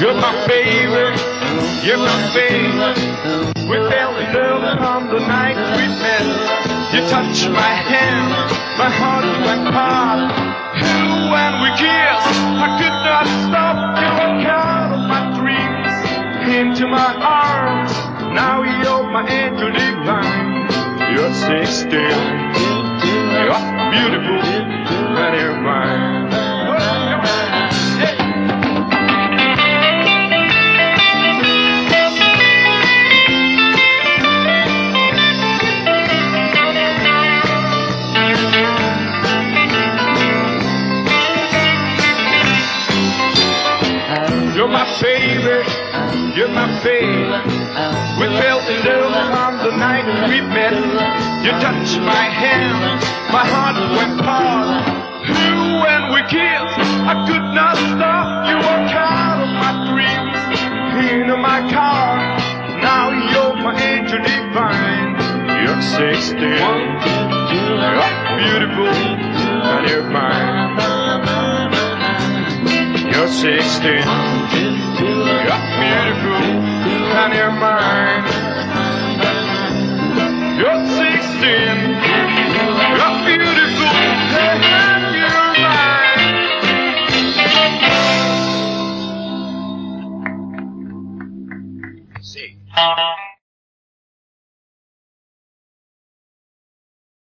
You're my favorite, you're my favorite. We fell in love on the night we met. You touched my hand, my heart went pop. Ooh, when we kissed, I could not stop. You were out of my dreams, into my arms. Now you're my angel divine. You're 16, you're beautiful, and you're mine. You're my favorite, you're my favorite. We fell in love on the night we met. You touched my hand, my heart went pop. You and we kissed, I could not stop. You were out of my dreams, into my car. Now you're my angel divine. You're 16, 16. You're beautiful and you're mine. You're 16. You're beautiful and you're mine. See.